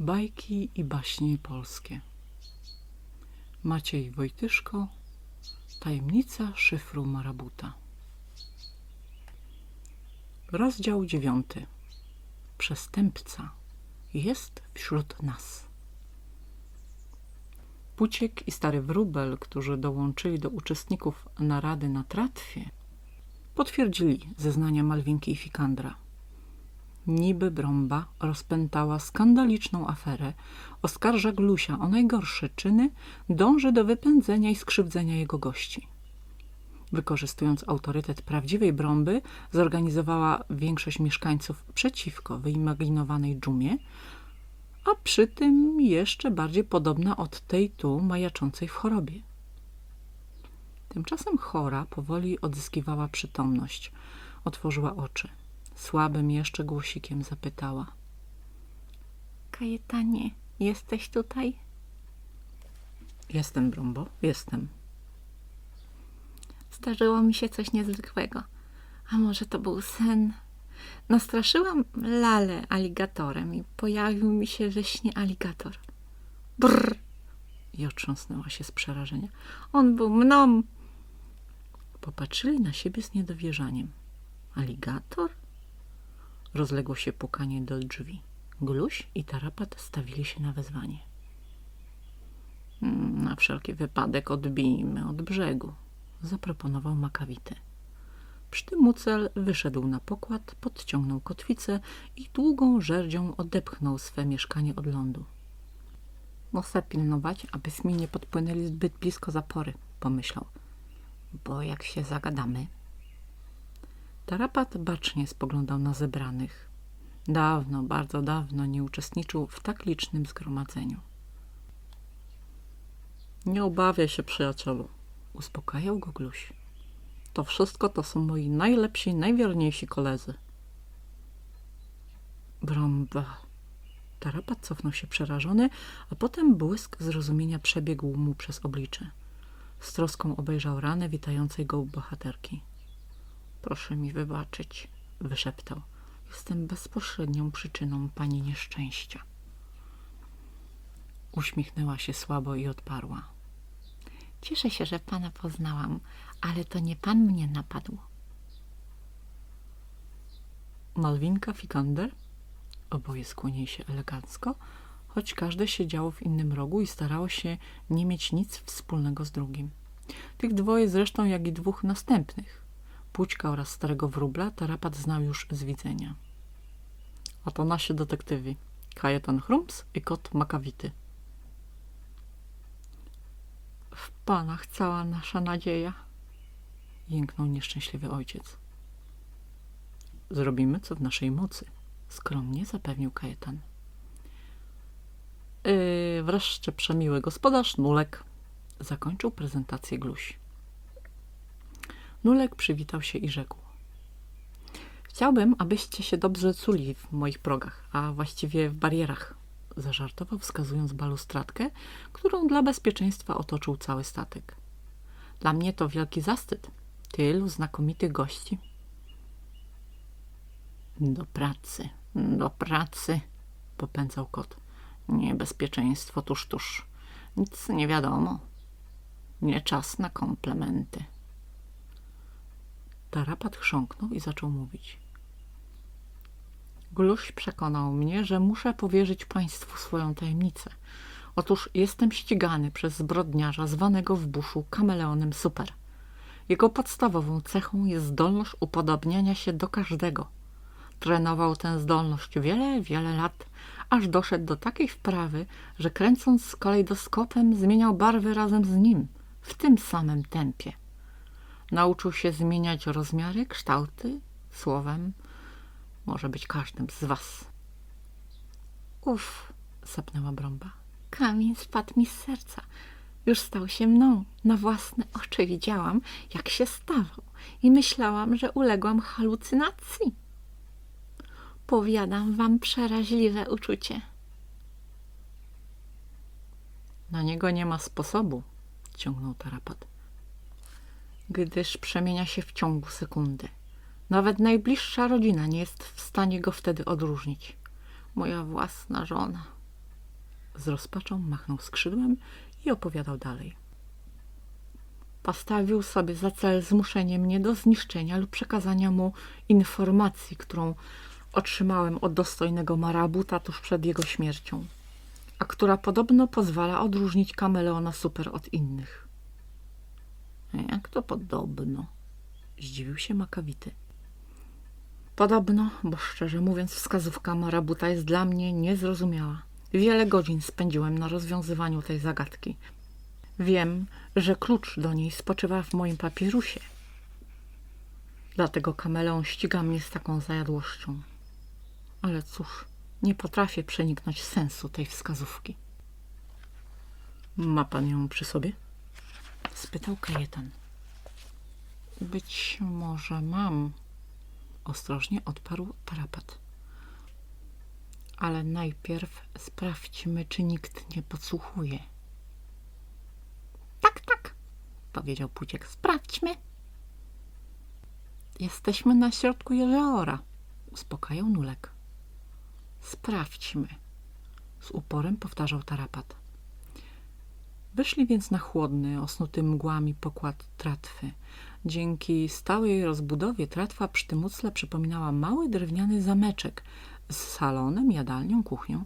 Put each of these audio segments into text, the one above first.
Bajki i baśnie polskie. Maciej Wojtyszko Tajemnica szyfru Marabuta. Rozdział dziewiąty. Przestępca jest wśród nas. Puciek i stary wróbel, którzy dołączyli do uczestników narady na tratwie, potwierdzili zeznania Malwinki i Fikandra – niby Brąba rozpętała skandaliczną aferę, oskarża Glusia o najgorsze czyny, dąży do wypędzenia i skrzywdzenia jego gości. Wykorzystując autorytet prawdziwej Brąby, zorganizowała większość mieszkańców przeciwko wyimaginowanej dżumie, a przy tym jeszcze bardziej podobna od tej tu majaczącej w chorobie. Tymczasem chora powoli odzyskiwała przytomność. Otworzyła oczy. Słabym jeszcze głosikiem zapytała. Kajetanie, jesteś tutaj? Jestem, Brombo, jestem. Zdarzyło mi się coś niezwykłego. A może to był sen? Nastraszyłam lalę aligatorem i pojawił mi się we śnie aligator. Brrr! I otrząsnęła się z przerażenia. On był mną. Popatrzyli na siebie z niedowierzaniem. Aligator? Rozległo się pukanie do drzwi. Gluś i Tarapat stawili się na wezwanie. Hmm, na wszelki wypadek odbijmy od brzegu, zaproponował Makawity. Przy tym Mucel wyszedł na pokład, podciągnął kotwicę i długą żerdzią odepchnął swe mieszkanie od lądu. Muszę pilnować, abyśmy nie podpłynęli zbyt blisko zapory, pomyślał. Bo jak się zagadamy, Tarapat bacznie spoglądał na zebranych. Dawno, bardzo dawno nie uczestniczył w tak licznym zgromadzeniu. Nie obawiaj się, przyjacielu, uspokajał go Gluś. To wszystko to są moi najlepsi, najwierniejsi koledzy. Brąba. Tarapat cofnął się przerażony, a potem błysk zrozumienia przebiegł mu przez oblicze. Z troską obejrzał ranę witającej go bohaterki. Proszę mi wybaczyć, wyszeptał. Jestem bezpośrednią przyczyną pani nieszczęścia. Uśmiechnęła się słabo i odparła. Cieszę się, że pana poznałam, ale to nie pan mnie napadł. Malwinka Fikander? Oboje skłonili się elegancko, choć każde siedziało w innym rogu i starało się nie mieć nic wspólnego z drugim. Tych dwoje zresztą, jak i dwóch następnych. Pućka oraz starego wróbla tarapat znał już z widzenia. A to nasi detektywi. Kajetan Chrums i kot Makawity. W panach cała nasza nadzieja, jęknął nieszczęśliwy ojciec. Zrobimy, co w naszej mocy, skromnie zapewnił Kajetan. Yy, wreszcie przemiły gospodarz Nulek zakończył prezentację Gluś. Nulek przywitał się i rzekł. Chciałbym, abyście się dobrze culi w moich progach, a właściwie w barierach, zażartował wskazując balustradkę, którą dla bezpieczeństwa otoczył cały statek. Dla mnie to wielki zastyd. Tylu znakomitych gości. Do pracy, do pracy, popędzał kot. Niebezpieczeństwo tuż, tuż. Nic nie wiadomo. Nie czas na komplementy. Tarapat chrząknął i zaczął mówić. Gluś przekonał mnie, że muszę powierzyć państwu swoją tajemnicę. Otóż jestem ścigany przez zbrodniarza zwanego w buszu kameleonem super. Jego podstawową cechą jest zdolność upodobniania się do każdego. Trenował tę zdolność wiele, wiele lat, aż doszedł do takiej wprawy, że kręcąc z kalejdoskopem zmieniał barwy razem z nim, w tym samym tempie. Nauczył się zmieniać rozmiary, kształty, słowem. Może być każdym z was. Uff, sapnęła Brąba. Kamień spadł mi z serca. Już stał się mną. Na własne oczy widziałam, jak się stawał i myślałam, że uległam halucynacji. Powiadam wam przeraźliwe uczucie. Na niego nie ma sposobu, ciągnął tarapat gdyż przemienia się w ciągu sekundy. Nawet najbliższa rodzina nie jest w stanie go wtedy odróżnić. Moja własna żona. z rozpaczą machnął skrzydłem i opowiadał dalej. Postawił sobie za cel zmuszenie mnie do zniszczenia lub przekazania mu informacji, którą otrzymałem od dostojnego marabuta tuż przed jego śmiercią, a która podobno pozwala odróżnić kameleona super od innych. Jak to podobno? Zdziwił się makawity. Podobno, bo szczerze mówiąc, wskazówka marabuta jest dla mnie niezrozumiała. Wiele godzin spędziłem na rozwiązywaniu tej zagadki. Wiem, że klucz do niej spoczywa w moim papirusie. Dlatego kameleon ściga mnie z taką zajadłością. Ale cóż, nie potrafię przeniknąć sensu tej wskazówki. Ma pan ją przy sobie? Spytał Kajetan. Być może mam, ostrożnie odparł tarapat. Ale najpierw sprawdźmy, czy nikt nie podsłuchuje. Tak, tak, powiedział Puciek. Sprawdźmy. Jesteśmy na środku jeziora, uspokajał Nulek. Sprawdźmy, z uporem powtarzał tarapat. Wyszli więc na chłodny, osnuty mgłami pokład tratwy. Dzięki stałej rozbudowie tratwa przy przypominała mały drewniany zameczek z salonem, jadalnią, kuchnią.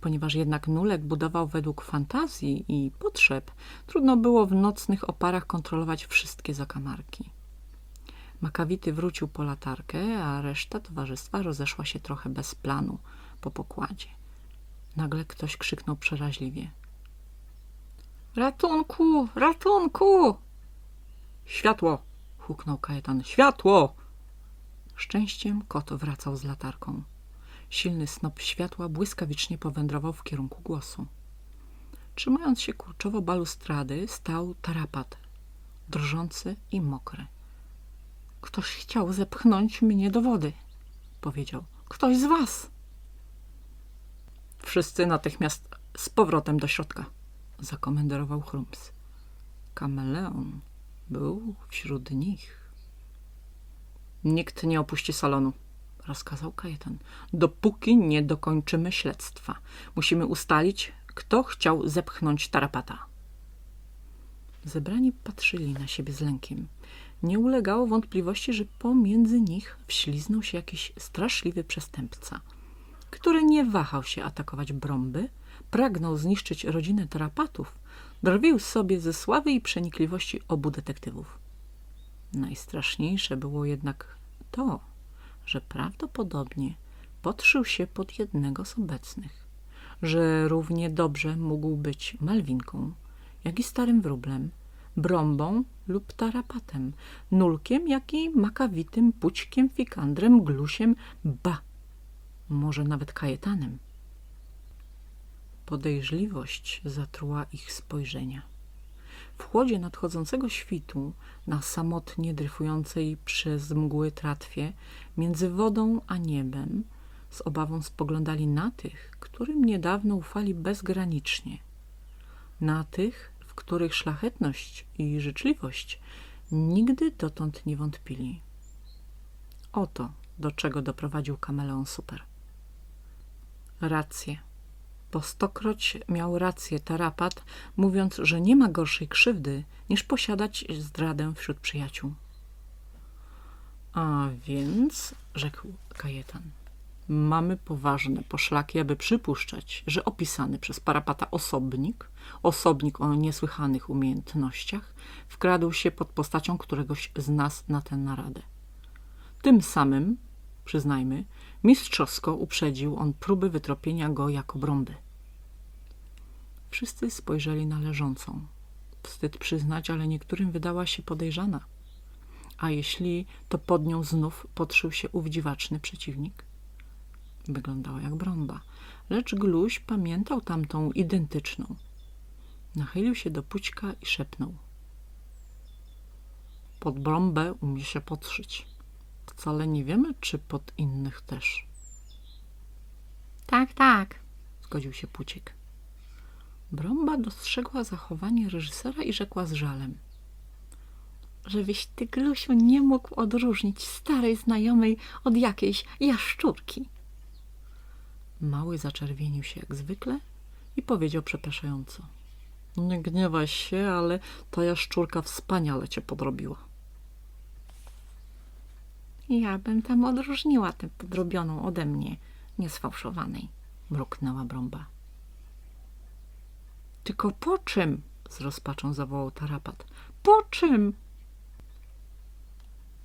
Ponieważ jednak Nulek budował według fantazji i potrzeb, trudno było w nocnych oparach kontrolować wszystkie zakamarki. Makawity wrócił po latarkę, a reszta towarzystwa rozeszła się trochę bez planu po pokładzie. Nagle ktoś krzyknął przeraźliwie. Ratunku, ratunku! Światło! huknął Kajetan. Światło! Szczęściem kot wracał z latarką. Silny snop światła błyskawicznie powędrował w kierunku głosu. Trzymając się kurczowo balustrady, stał tarapat, drżący i mokry. Ktoś chciał zepchnąć mnie do wody, powiedział. Ktoś z was. Wszyscy natychmiast z powrotem do środka, zakomenderował Chrums. Kameleon był wśród nich. Nikt nie opuści salonu, rozkazał Kajetan. Dopóki nie dokończymy śledztwa. Musimy ustalić, kto chciał zepchnąć tarapata. Zebrani patrzyli na siebie z lękiem. Nie ulegało wątpliwości, że pomiędzy nich wśliznął się jakiś straszliwy przestępca, który nie wahał się atakować brąby, pragnął zniszczyć rodzinę tarapatów, drwił sobie ze sławy i przenikliwości obu detektywów. Najstraszniejsze było jednak to, że prawdopodobnie podszył się pod jednego z obecnych, że równie dobrze mógł być Malwinką, jak i starym wróblem, brąbą lub tarapatem, nulkiem, jak i makawitym pućkiem, fikandrem, glusiem, ba, może nawet kajetanem. Podejrzliwość zatruła ich spojrzenia. W chłodzie nadchodzącego świtu, na samotnie dryfującej przez mgły tratwie, między wodą a niebem, z obawą spoglądali na tych, którym niedawno ufali bezgranicznie. Na tych, w których szlachetność i życzliwość nigdy dotąd nie wątpili. Oto do czego doprowadził kameleon super. Rację po stokroć miał rację tarapat, mówiąc, że nie ma gorszej krzywdy, niż posiadać zdradę wśród przyjaciół. A więc, rzekł Kajetan, mamy poważne poszlaki, aby przypuszczać, że opisany przez parapata osobnik, osobnik o niesłychanych umiejętnościach, wkradł się pod postacią któregoś z nas na tę naradę. Tym samym, przyznajmy, mistrzowsko uprzedził on próby wytropienia go jako brąby. Wszyscy spojrzeli na leżącą. Wstyd przyznać, ale niektórym wydała się podejrzana. A jeśli to pod nią znów podszył się ów dziwaczny przeciwnik? Wyglądała jak brąba, lecz Gluś pamiętał tamtą identyczną. Nachylił się do Pućka i szepnął. Pod brąbę umie się podszyć. Wcale nie wiemy, czy pod innych też. Tak, tak, Zgodził się Puciek. Brąba dostrzegła zachowanie reżysera i rzekła z żalem. żebyś ty, Glusiu, nie mógł odróżnić starej znajomej od jakiejś jaszczurki. Mały zaczerwienił się jak zwykle i powiedział przepraszająco. Nie gniewaj się, ale ta jaszczurka wspaniale cię podrobiła. Ja bym tam odróżniła tę podrobioną ode mnie, niesfałszowanej. Mruknęła Brąba. Tylko po czym? Z rozpaczą zawołał tarapat. Po czym?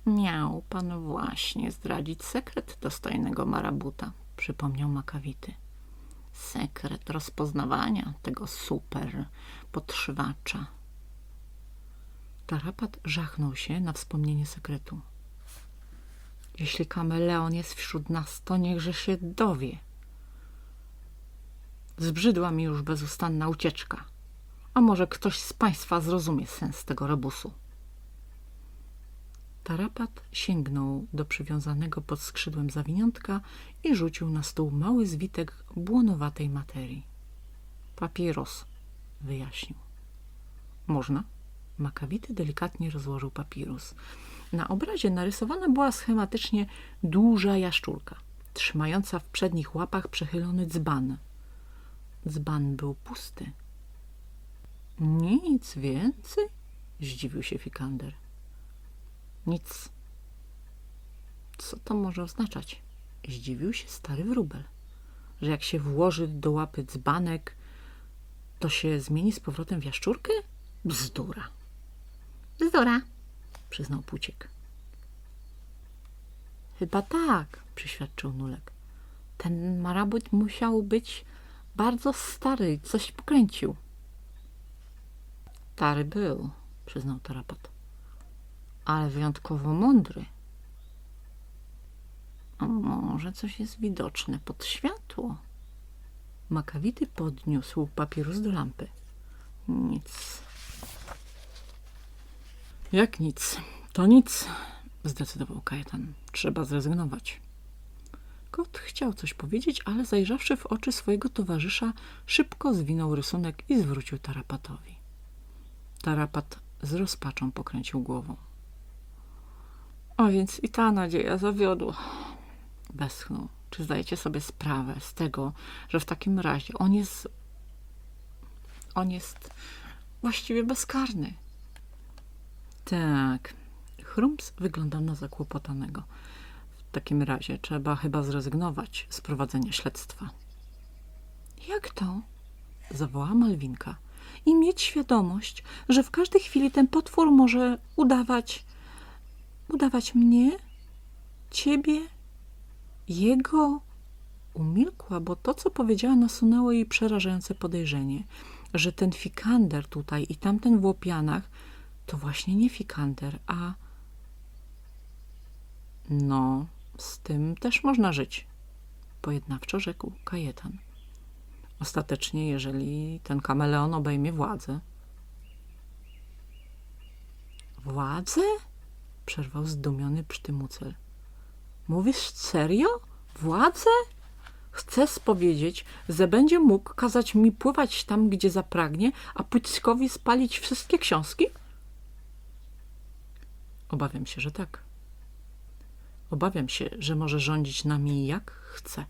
Miał pan właśnie zdradzić sekret dostojnego marabuta, przypomniał Makawity. Sekret rozpoznawania tego super podszywacza. Tarapat żachnął się na wspomnienie sekretu. Jeśli kameleon jest wśród nas, to niechże się dowie. Zbrzydła mi już bezustanna ucieczka. A może ktoś z państwa zrozumie sens tego rebusu? Tarapat sięgnął do przywiązanego pod skrzydłem zawiniątka i rzucił na stół mały zwitek błonowatej materii. Papieros, wyjaśnił. Można? Makawity delikatnie rozłożył papirus. Na obrazie narysowana była schematycznie duża jaszczurka, trzymająca w przednich łapach przechylony dzban. Dzban był pusty. Nic więcej? Zdziwił się Fikander. Nic. Co to może oznaczać? Zdziwił się stary wróbel. Że jak się włoży do łapy dzbanek, to się zmieni z powrotem w jaszczurkę? Bzdura, Bzdura. Przyznał Puciek. Chyba tak, przyświadczył Nulek. Ten marabut musiał być bardzo stary coś pokręcił. Stary był, przyznał tarapat. Ale wyjątkowo mądry. A może coś jest widoczne pod światło? Makawity podniósł papierus do lampy. Nic. Jak nic? To nic, zdecydował Kajetan. Trzeba zrezygnować. Kot chciał coś powiedzieć, ale zajrzawszy w oczy swojego towarzysza, szybko zwinął rysunek i zwrócił tarapatowi. Tarapat z rozpaczą pokręcił głową. A więc i ta nadzieja zawiodła. Westchnął. Czy zdajecie sobie sprawę z tego, że w takim razie on jest... On jest właściwie bezkarny. Tak. Chrumps wyglądał na zakłopotanego. W takim razie trzeba chyba zrezygnować z prowadzenia śledztwa. Jak to? Zawołała Malwinka. I mieć świadomość, że w każdej chwili ten potwór może udawać... Udawać mnie? Ciebie? Jego? Umilkła, bo to, co powiedziała, nasunęło jej przerażające podejrzenie, że ten fikander tutaj i tamten w łopianach to właśnie nie fikander, a... No, z tym też można żyć, pojednawczo rzekł Kajetan. Ostatecznie, jeżeli ten kameleon obejmie władzę. Władzę? Przerwał zdumiony psztymucel. Mówisz serio? Władzę? Chcesz powiedzieć, że będzie mógł kazać mi pływać tam, gdzie zapragnie, a Pućkowi spalić wszystkie książki? Obawiam się, że tak. Obawiam się, że może rządzić nami jak chce.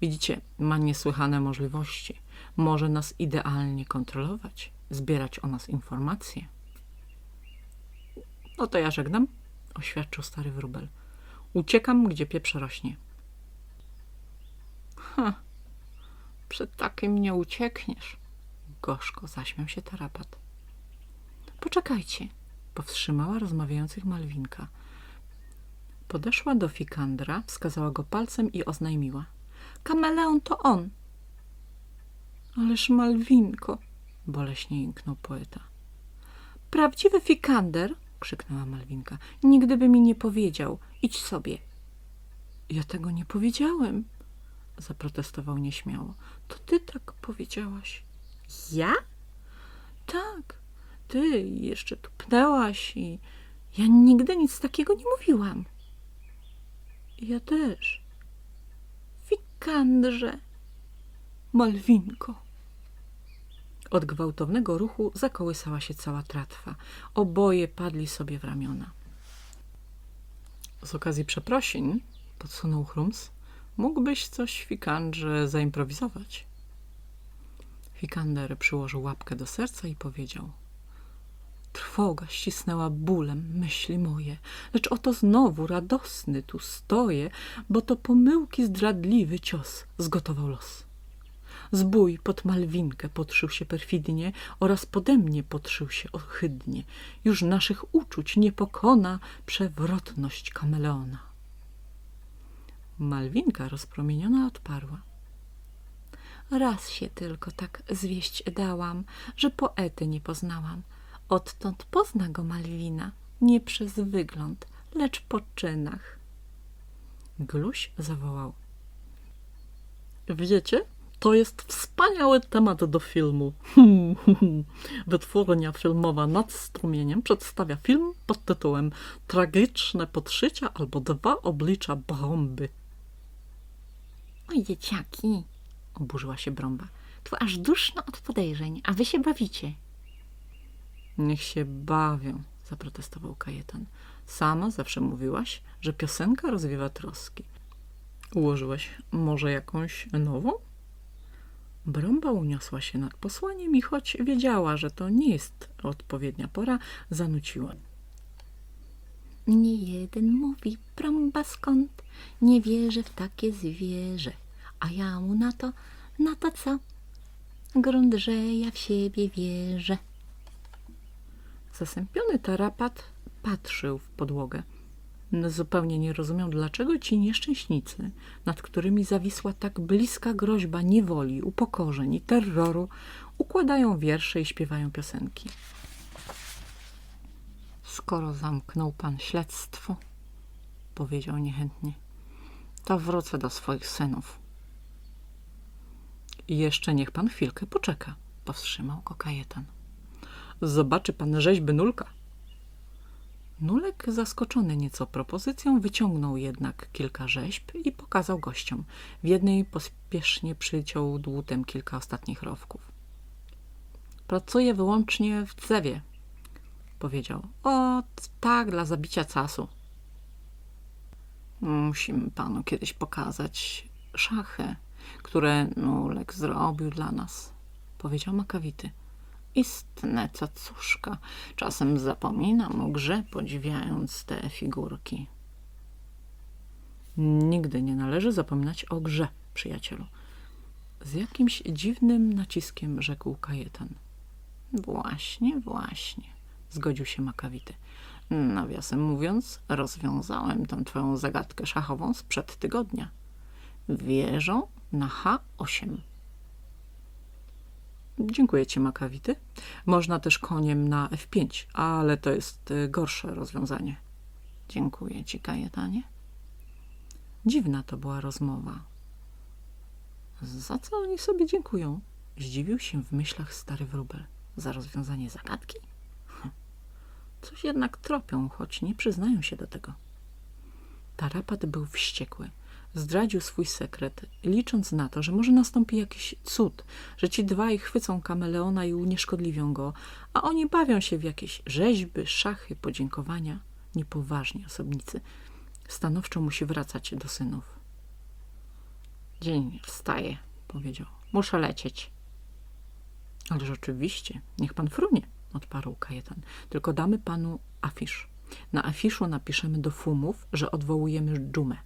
Widzicie, ma niesłychane możliwości. Może nas idealnie kontrolować, zbierać o nas informacje. No to ja żegnam, oświadczył stary wróbel. Uciekam, gdzie pieprz rośnie. Ha, przed takim nie uciekniesz, gorzko zaśmiał się tarapat. Poczekajcie, powstrzymała rozmawiających Malwinka. Podeszła do Fikandra, wskazała go palcem i oznajmiła. Kameleon to on. Ależ Malwinko, boleśnie jęknął poeta. Prawdziwy Fikander, krzyknęła Malwinka, nigdy by mi nie powiedział. Idź sobie. Ja tego nie powiedziałem, zaprotestował nieśmiało. To ty tak powiedziałaś. Ja? Tak, ty jeszcze tu pnęłaś i ja nigdy nic takiego nie mówiłam. Ja też. Fikandrze. Malwinko. Od gwałtownego ruchu zakołysała się cała tratwa. Oboje padli sobie w ramiona. Z okazji przeprosin, podsunął Chrums, mógłbyś coś, Fikandrze, zaimprowizować. Fikander przyłożył łapkę do serca i powiedział Trwoga ścisnęła bólem myśli moje, lecz oto znowu radosny tu stoję, bo to pomyłki zdradliwy cios zgotował los. Zbój pod Malwinkę podszył się perfidnie oraz pode mnie podszył się ohydnie. Już naszych uczuć nie pokona przewrotność kameleona. Malwinka rozpromieniona odparła. Raz się tylko tak zwieść dałam, że poety nie poznałam. Odtąd pozna go Malwina, nie przez wygląd, lecz po czynach. Gluś zawołał. Wiecie, to jest wspaniały temat do filmu. Wytwórnia filmowa nad strumieniem przedstawia film pod tytułem Tragiczne podszycia albo dwa oblicza Brąby. Oj, dzieciaki, oburzyła się Brąba. Tu aż duszno od podejrzeń, a wy się bawicie. Niech się bawią, zaprotestował Kajetan. Sama zawsze mówiłaś, że piosenka rozwiewa troski. Ułożyłaś może jakąś nową? Brąba uniosła się nad posłaniem i choć wiedziała, że to nie jest odpowiednia pora, zanuciła. Nie jeden mówi, Brąba skąd, nie wierzę w takie zwierzę. A ja mu na to, na to co? Grunt, że ja w siebie wierzę. Zasępiony tarapat patrzył w podłogę. Zupełnie nie rozumiał, dlaczego ci nieszczęśnicy, nad którymi zawisła tak bliska groźba niewoli, upokorzeń i terroru, układają wiersze i śpiewają piosenki. Skoro zamknął pan śledztwo, powiedział niechętnie, to wrócę do swoich synów. I jeszcze niech pan chwilkę poczeka, powstrzymał go Kajetan. Zobaczy pan rzeźby Nulka. Nulek, zaskoczony nieco propozycją, wyciągnął jednak kilka rzeźb i pokazał gościom. W jednej pospiesznie przyciął dłutem kilka ostatnich rowków. Pracuję wyłącznie w drzewie, powiedział. O, tak, dla zabicia casu. Musimy panu kiedyś pokazać szachy, które Nulek zrobił dla nas, powiedział Makawity. Istne cacuszka. Czasem zapominam o grze, podziwiając te figurki. Nigdy nie należy zapominać o grze, przyjacielu. Z jakimś dziwnym naciskiem rzekł Kajetan. Właśnie, właśnie, zgodził się Makawity. Nawiasem mówiąc, rozwiązałem tę twoją zagadkę szachową sprzed tygodnia. Wieżą na H8. Dziękuję ci, Makawity. Można też koniem na F5, ale to jest y, gorsze rozwiązanie. Dziękuję ci, Kajetanie. Dziwna to była rozmowa. Za co oni sobie dziękują? Zdziwił się w myślach stary wróbel. Za rozwiązanie zagadki? Hm. Coś jednak tropią, choć nie przyznają się do tego. Tarapat był wściekły zdradził swój sekret, licząc na to, że może nastąpi jakiś cud, że ci dwaj chwycą kameleona i unieszkodliwią go, a oni bawią się w jakieś rzeźby, szachy, podziękowania. Niepoważni osobnicy. Stanowczo musi wracać do synów. Dzień wstaje, powiedział. Muszę lecieć. Ależ oczywiście, niech pan frunie, odparł Kajetan. Tylko damy panu afisz. Na afiszu napiszemy do fumów, że odwołujemy dżumę.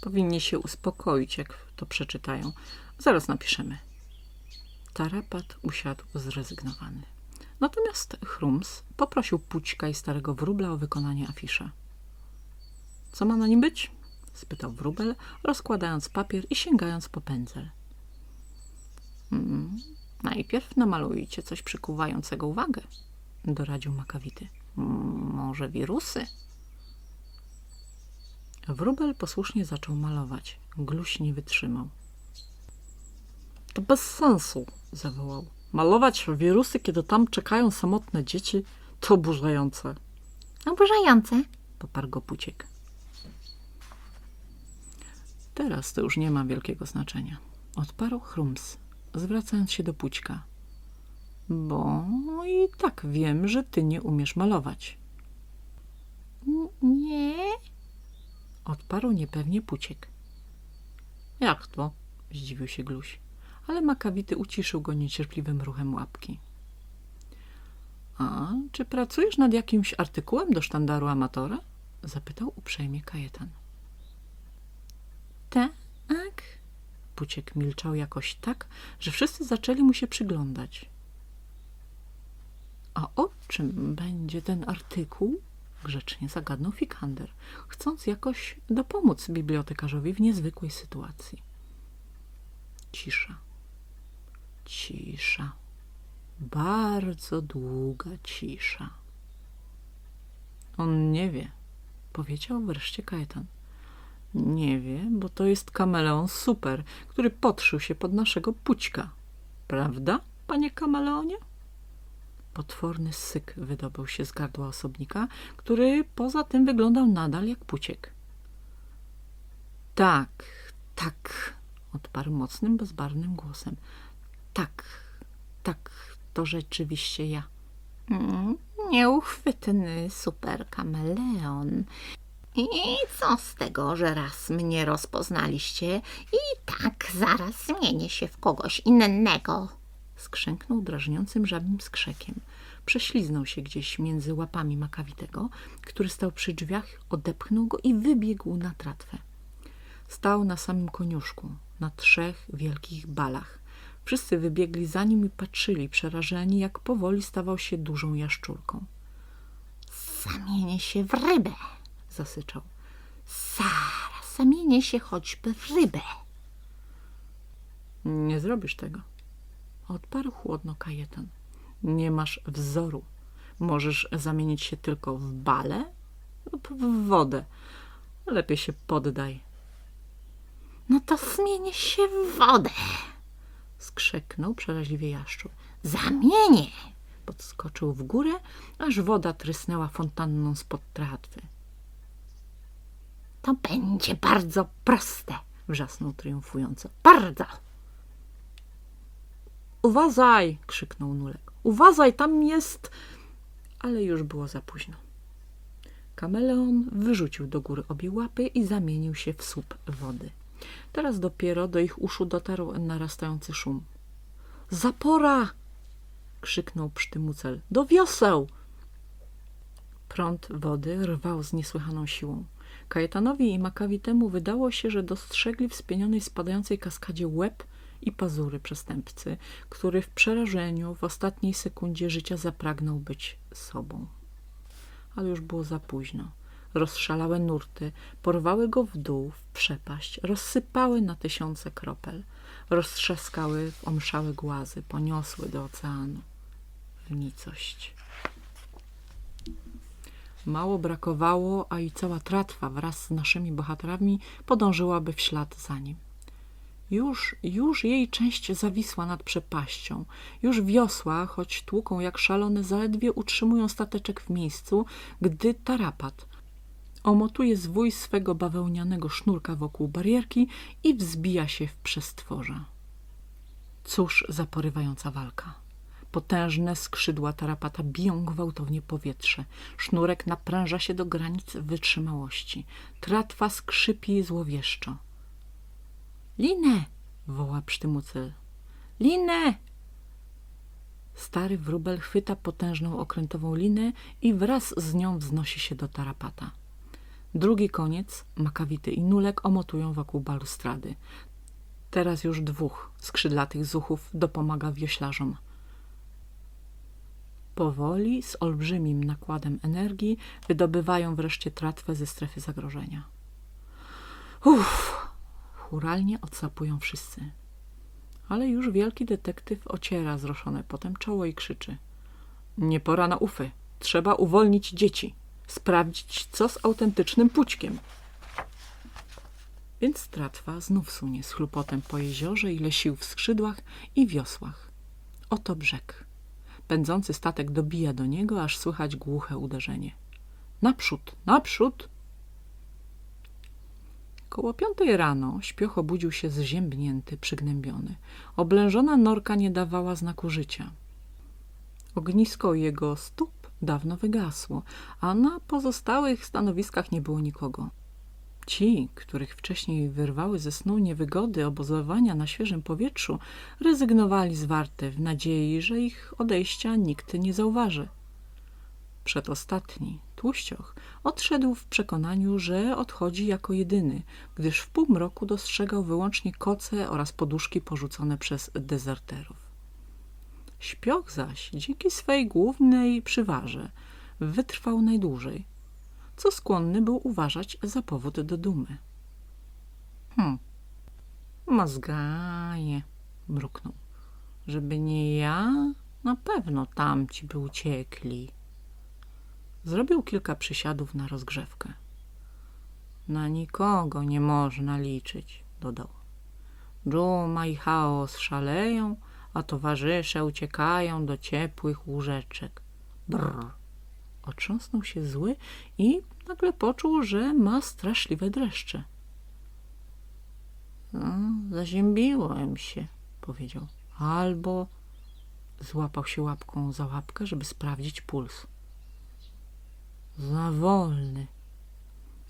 Powinni się uspokoić, jak to przeczytają. Zaraz napiszemy. Tarapat usiadł zrezygnowany. Natomiast Chrums poprosił Pućka i starego wróbla o wykonanie afisza. Co ma na nim być? spytał wróbel, rozkładając papier i sięgając po pędzel. Mm, najpierw namalujcie coś przykuwającego uwagę, doradził Makawity. Mm, może wirusy? Wróbel posłusznie zaczął malować. Gluś nie wytrzymał. To bez sensu, zawołał. Malować wirusy, kiedy tam czekają samotne dzieci, to oburzające. Oburzające, poparł go Puciek. Teraz to już nie ma wielkiego znaczenia. Odparł Chrums, zwracając się do Pućka. Bo i tak wiem, że ty nie umiesz malować. Nie, Odparł niepewnie Puciek. Jak to? Zdziwił się Gluś. ale Makawity uciszył go niecierpliwym ruchem łapki. A czy pracujesz nad jakimś artykułem do sztandaru amatora? Zapytał uprzejmie Kajetan. Tak? Puciek milczał jakoś tak, że wszyscy zaczęli mu się przyglądać. A o czym będzie ten artykuł? Grzecznie zagadnął Fikander, chcąc jakoś dopomóc bibliotekarzowi w niezwykłej sytuacji. Cisza. Cisza. Bardzo długa cisza. On nie wie, powiedział wreszcie Kajetan. Nie wie, bo to jest kameleon super, który podszył się pod naszego pućka. Prawda, panie kameleonie? Potworny syk wydobył się z gardła osobnika, który poza tym wyglądał nadal jak puciek. Tak, tak, odparł mocnym, bezbarwnym głosem. Tak, tak, to rzeczywiście ja. Mm, Nieuchwytny super kameleon. I co z tego, że raz mnie rozpoznaliście i tak zaraz zmienię się w kogoś innego? Skrzęknął drażniącym żabim skrzekiem. Prześliznął się gdzieś między łapami Makawitego, który stał przy drzwiach, odepchnął go i wybiegł na tratwę. Stał na samym koniuszku, na trzech wielkich balach. Wszyscy wybiegli za nim i patrzyli, przerażeni, jak powoli stawał się dużą jaszczurką. Zamienię się w rybę, Zasyczał. zaraz zamienię się choćby w rybę. Nie zrobisz tego. Odparł chłodno Kajetan. Nie masz wzoru. Możesz zamienić się tylko w bale lub w wodę. Lepiej się poddaj. No to zmienię się w wodę. Skrzeknął przeraźliwie jaszczur. Zamienię. Podskoczył w górę, aż woda trysnęła fontanną spod tratwy. To będzie bardzo proste. Wrzasnął triumfująco. Bardzo. Uważaj! krzyknął Nulek. Uważaj, tam jest... Ale już było za późno. Kameleon wyrzucił do góry obie łapy i zamienił się w słup wody. Teraz dopiero do ich uszu dotarł narastający szum. Zapora! krzyknął psztymucel. Do wioseł! Prąd wody rwał z niesłychaną siłą. Kajetanowi i Makawitemu wydało się, że dostrzegli w spienionej spadającej kaskadzie łeb i pazury przestępcy, który w przerażeniu w ostatniej sekundzie życia zapragnął być sobą. Ale już było za późno. Rozszalałe nurty porwały go w dół, w przepaść, rozsypały na tysiące kropel, roztrzaskały w omszałe głazy, poniosły do oceanu. W nicość. Mało brakowało, a i cała tratwa wraz z naszymi bohaterami podążyłaby w ślad za nim. Już, już jej część zawisła nad przepaścią. Już wiosła, choć tłuką jak szalone, zaledwie utrzymują stateczek w miejscu, gdy tarapat omotuje zwój swego bawełnianego sznurka wokół barierki i wzbija się w przestworza. Cóż za porywająca walka. Potężne skrzydła tarapata biją gwałtownie powietrze. Sznurek napręża się do granic wytrzymałości. Tratwa skrzypi złowieszczo. Linę! woła psztymucel. Linę! Stary wróbel chwyta potężną okrętową linę i wraz z nią wznosi się do tarapata. Drugi koniec, makawity i nulek omotują wokół balustrady. Teraz już dwóch skrzydlatych zuchów dopomaga wioślarzom. Powoli, z olbrzymim nakładem energii, wydobywają wreszcie tratwę ze strefy zagrożenia. Uff! Churalnie odsapują wszyscy. Ale już wielki detektyw ociera zroszone potem czoło i krzyczy. Nie pora na ufy. Trzeba uwolnić dzieci. Sprawdzić, co z autentycznym pućkiem. Więc tratwa znów sunie z chlupotem po jeziorze, ile sił w skrzydłach i wiosłach. Oto brzeg. Pędzący statek dobija do niego, aż słychać głuche uderzenie. Naprzód, naprzód! Koło piątej rano śpioch obudził się zziębnięty, przygnębiony. Oblężona norka nie dawała znaku życia. Ognisko jego stóp dawno wygasło, a na pozostałych stanowiskach nie było nikogo. Ci, których wcześniej wyrwały ze snu niewygody obozowania na świeżym powietrzu, rezygnowali z warty w nadziei, że ich odejścia nikt nie zauważy. Przedostatni, tłuścioch, odszedł w przekonaniu, że odchodzi jako jedyny, gdyż w półmroku dostrzegał wyłącznie koce oraz poduszki porzucone przez dezerterów. Śpioch zaś, dzięki swej głównej przywarze, wytrwał najdłużej, co skłonny był uważać za powód do dumy. Hm, mazgaje, mruknął. Żeby nie ja, na pewno tamci by uciekli. Zrobił kilka przysiadów na rozgrzewkę. Na nikogo nie można liczyć, dodał. Dżuma i chaos szaleją, a towarzysze uciekają do ciepłych łóżeczek. Brr. Otrząsnął się zły i nagle poczuł, że ma straszliwe dreszcze. No, zaziębiłem się, powiedział. Albo złapał się łapką za łapkę, żeby sprawdzić puls. Za wolny.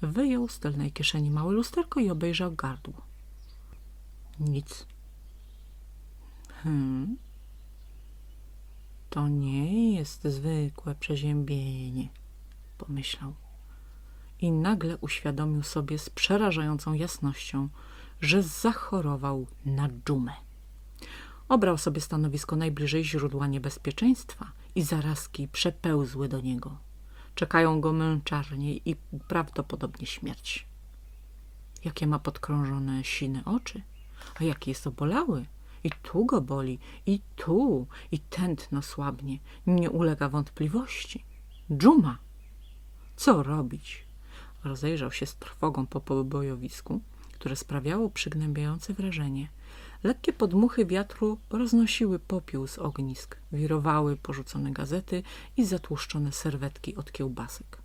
Wyjął z tylnej kieszeni małe lusterko i obejrzał gardło. Nic. Hmm. To nie jest zwykłe przeziębienie, pomyślał. I nagle uświadomił sobie z przerażającą jasnością, że zachorował na dżumę. Obrał sobie stanowisko najbliżej źródła niebezpieczeństwa i zarazki przepełzły do niego. Czekają go męczarnie i prawdopodobnie śmierć. Jakie ma podkrążone sine oczy, a jaki jest obolały. I tu go boli, i tu, i tętno słabnie. Nie ulega wątpliwości. Dżuma! Co robić? Rozejrzał się z trwogą po pobojowisku, które sprawiało przygnębiające wrażenie. Lekkie podmuchy wiatru roznosiły popiół z ognisk, wirowały porzucone gazety i zatłuszczone serwetki od kiełbasek.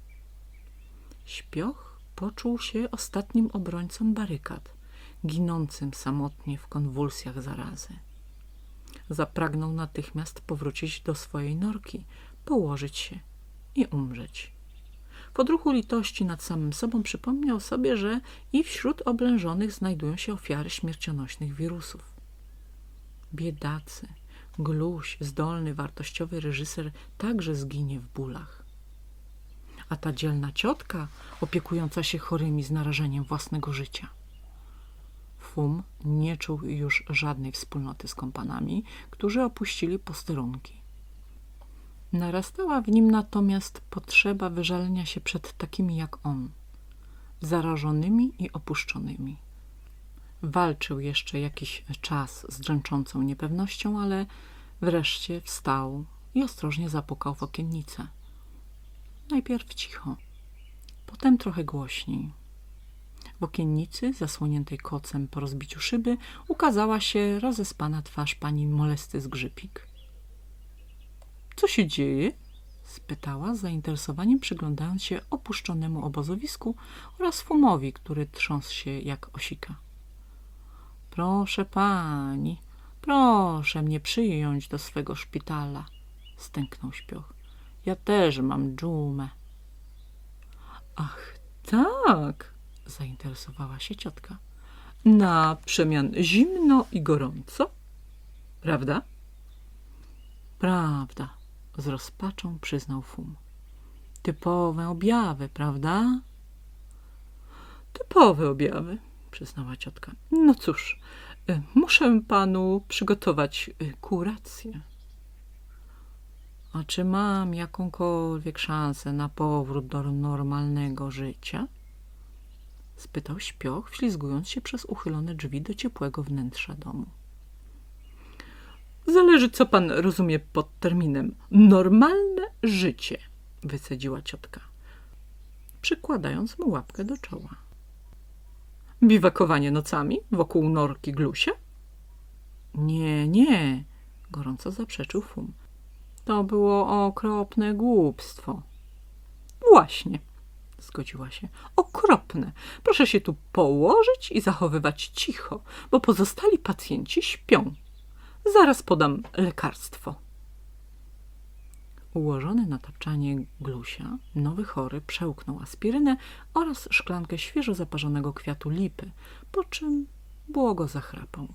Śpioch poczuł się ostatnim obrońcą barykad, ginącym samotnie w konwulsjach zarazy. Zapragnął natychmiast powrócić do swojej norki, położyć się i umrzeć. W odruchu litości nad samym sobą przypomniał sobie, że i wśród oblężonych znajdują się ofiary śmiercionośnych wirusów. Biedacy, gluś, zdolny, wartościowy reżyser także zginie w bólach. A ta dzielna ciotka opiekująca się chorymi z narażeniem własnego życia. Fum nie czuł już żadnej wspólnoty z kompanami, którzy opuścili posterunki. Narastała w nim natomiast potrzeba wyżalenia się przed takimi jak on, zarażonymi i opuszczonymi. Walczył jeszcze jakiś czas z dręczącą niepewnością, ale wreszcie wstał i ostrożnie zapukał w okiennicę. Najpierw cicho, potem trochę głośniej. W okiennicy, zasłoniętej kocem po rozbiciu szyby, ukazała się rozespana twarz pani Molesty Zgrzypik. – Co się dzieje? – spytała z zainteresowaniem, przyglądając się opuszczonemu obozowisku oraz fumowi, który trząsł się jak osika. – Proszę pani, proszę mnie przyjąć do swego szpitala – stęknął śpioch. – Ja też mam dżumę. – Ach, tak – zainteresowała się ciotka. Na przemian zimno i gorąco, prawda? Prawda, z rozpaczą przyznał Fum. Typowe objawy, prawda? Typowe objawy, przyznała ciotka. No cóż, y, muszę panu przygotować y, kurację. A czy mam jakąkolwiek szansę na powrót do normalnego życia? spytał śpioch, wślizgując się przez uchylone drzwi do ciepłego wnętrza domu. Zależy, co pan rozumie pod terminem normalne życie, wycedziła ciotka, przykładając mu łapkę do czoła. Biwakowanie nocami wokół norki Glusia? Nie, nie, gorąco zaprzeczył Fum. To było okropne głupstwo. Właśnie, zgodziła się. Okropne. Proszę się tu położyć i zachowywać cicho, bo pozostali pacjenci śpią. Zaraz podam lekarstwo. Ułożony na tapczanie glusia, nowy chory przełknął aspirynę oraz szklankę świeżo zaparzonego kwiatu lipy, po czym błogo zachrapał.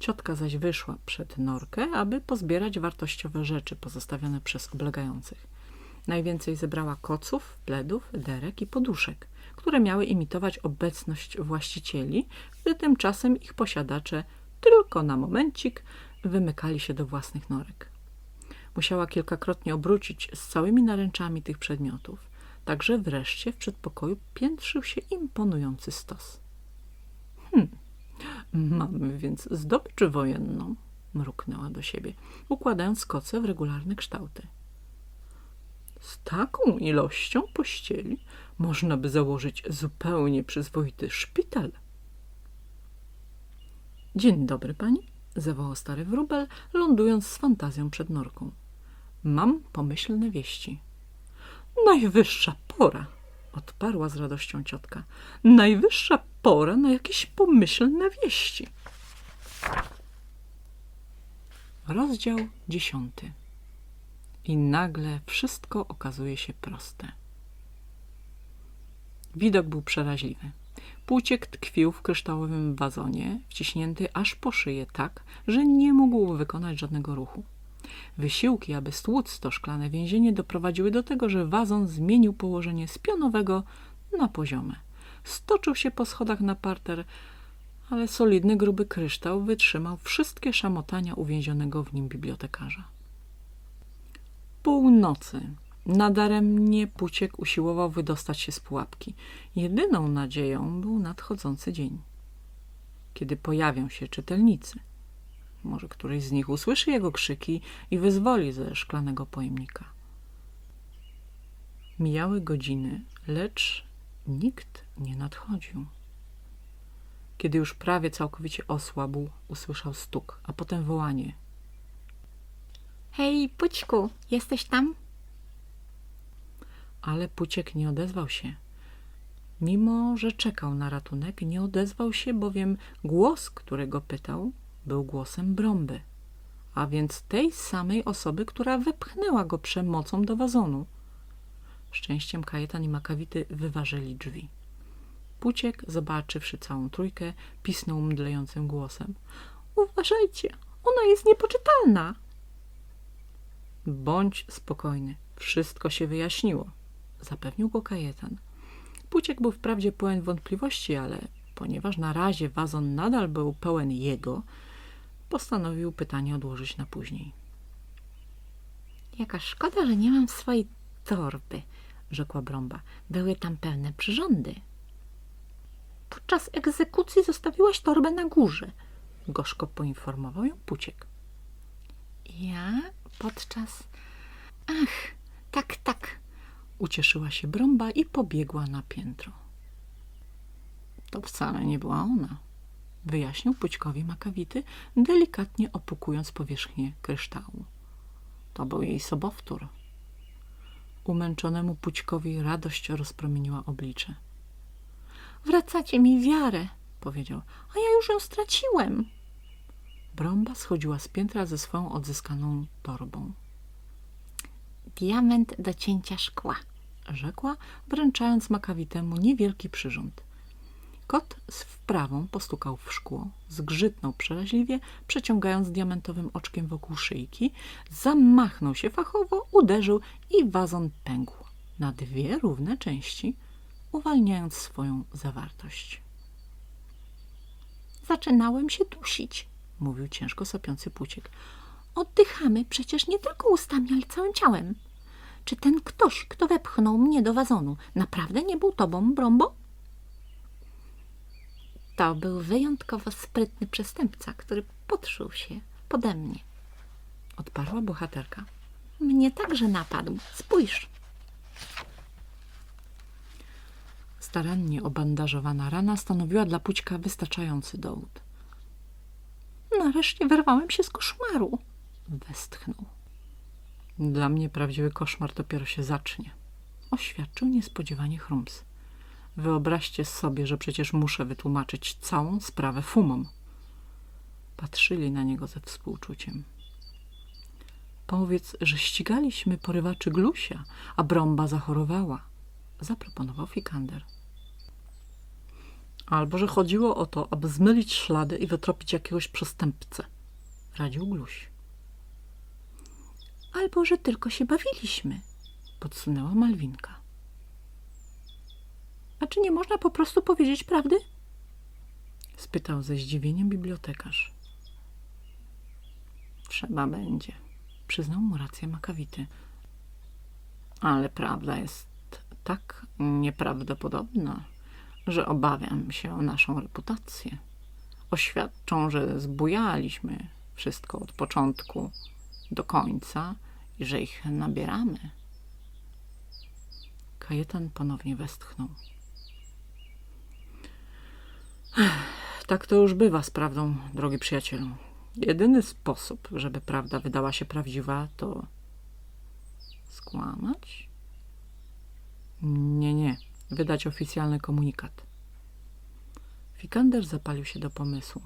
Ciotka zaś wyszła przed norkę, aby pozbierać wartościowe rzeczy pozostawione przez oblegających. Najwięcej zebrała koców, pledów, derek i poduszek, które miały imitować obecność właścicieli, gdy tymczasem ich posiadacze tylko na momencik wymykali się do własnych norek. Musiała kilkakrotnie obrócić z całymi naręczami tych przedmiotów, także wreszcie w przedpokoju piętrzył się imponujący stos. Hm, mamy więc zdobycz wojenną, mruknęła do siebie, układając koce w regularne kształty. Z taką ilością pościeli można by założyć zupełnie przyzwoity szpital. Dzień dobry pani, zawołał stary wróbel, lądując z fantazją przed norką. Mam pomyślne wieści. Najwyższa pora, odparła z radością ciotka. Najwyższa pora na jakieś pomyślne wieści. Rozdział dziesiąty. I nagle wszystko okazuje się proste. Widok był przeraźliwy. Płóciek tkwił w kryształowym wazonie, wciśnięty aż po szyję tak, że nie mógł wykonać żadnego ruchu. Wysiłki, aby stłuc to szklane więzienie doprowadziły do tego, że wazon zmienił położenie z pionowego na poziome. Stoczył się po schodach na parter, ale solidny, gruby kryształ wytrzymał wszystkie szamotania uwięzionego w nim bibliotekarza. Północy. Nadaremnie Puciek usiłował wydostać się z pułapki. Jedyną nadzieją był nadchodzący dzień. Kiedy pojawią się czytelnicy. Może któryś z nich usłyszy jego krzyki i wyzwoli ze szklanego pojemnika. Mijały godziny, lecz nikt nie nadchodził. Kiedy już prawie całkowicie osłabł, usłyszał stuk, a potem wołanie. Hej, Pućku, jesteś tam? Ale Puciek nie odezwał się. Mimo, że czekał na ratunek, nie odezwał się, bowiem głos, którego pytał, był głosem Brąby, a więc tej samej osoby, która wepchnęła go przemocą do wazonu. Szczęściem Kajetan i Makawity wyważyli drzwi. Puciek, zobaczywszy całą trójkę, pisnął mdlejącym głosem. Uważajcie, ona jest niepoczytalna. Bądź spokojny, wszystko się wyjaśniło, zapewnił go Kajetan. Puciek był wprawdzie pełen wątpliwości, ale ponieważ na razie wazon nadal był pełen jego, postanowił pytanie odłożyć na później. Jaka szkoda, że nie mam swojej torby, rzekła Brąba. Były tam pełne przyrządy. Podczas egzekucji zostawiłaś torbę na górze, gorzko poinformował ją Puciek. Ja podczas... Ach, tak, tak, Ucieszyła się Brąba i pobiegła na piętro. To wcale nie była ona, wyjaśnił Pućkowi Makawity, delikatnie opukując powierzchnię kryształu. To był jej sobowtór. Umęczonemu Pućkowi radość rozpromieniła oblicze. Wracacie mi wiarę, powiedział, a ja już ją straciłem. Brąba schodziła z piętra ze swoją odzyskaną torbą. Diament do cięcia szkła, rzekła, wręczając Makawitemu niewielki przyrząd. Kot z wprawą postukał w szkło, zgrzytnął przeraźliwie, przeciągając diamentowym oczkiem wokół szyjki, zamachnął się fachowo, uderzył i wazon pękł na dwie równe części, uwalniając swoją zawartość. Zaczynałem się dusić, mówił ciężko sapiący Puciek. Oddychamy przecież nie tylko ustami, ale całym ciałem. Czy ten ktoś, kto wepchnął mnie do wazonu, naprawdę nie był tobą, Brąbo? To był wyjątkowo sprytny przestępca, który podszył się pode mnie. Odparła bohaterka. Mnie także napadł. Spójrz. Starannie obandażowana rana stanowiła dla Pućka wystarczający dowód. Nareszcie wyrwałem się z koszmaru. Westchnął. Dla mnie prawdziwy koszmar dopiero się zacznie. Oświadczył niespodziewanie Chrums. Wyobraźcie sobie, że przecież muszę wytłumaczyć całą sprawę fumom. Patrzyli na niego ze współczuciem. Powiedz, że ścigaliśmy porywaczy Glusia, a Brąba zachorowała, zaproponował Fikander. Albo, że chodziło o to, aby zmylić ślady i wytropić jakiegoś przestępcę, radził Gluś. Albo, że tylko się bawiliśmy, Podsunęła Malwinka. A czy nie można po prostu powiedzieć prawdy? Spytał ze zdziwieniem bibliotekarz. Trzeba będzie, przyznał mu rację Makawity. Ale prawda jest tak nieprawdopodobna, że obawiam się o naszą reputację. Oświadczą, że zbujaliśmy wszystko od początku do końca i że ich nabieramy. Kajetan ponownie westchnął. Tak to już bywa z prawdą, drogi przyjacielu. Jedyny sposób, żeby prawda wydała się prawdziwa, to skłamać? Nie, nie. Wydać oficjalny komunikat. Fikander zapalił się do pomysłu.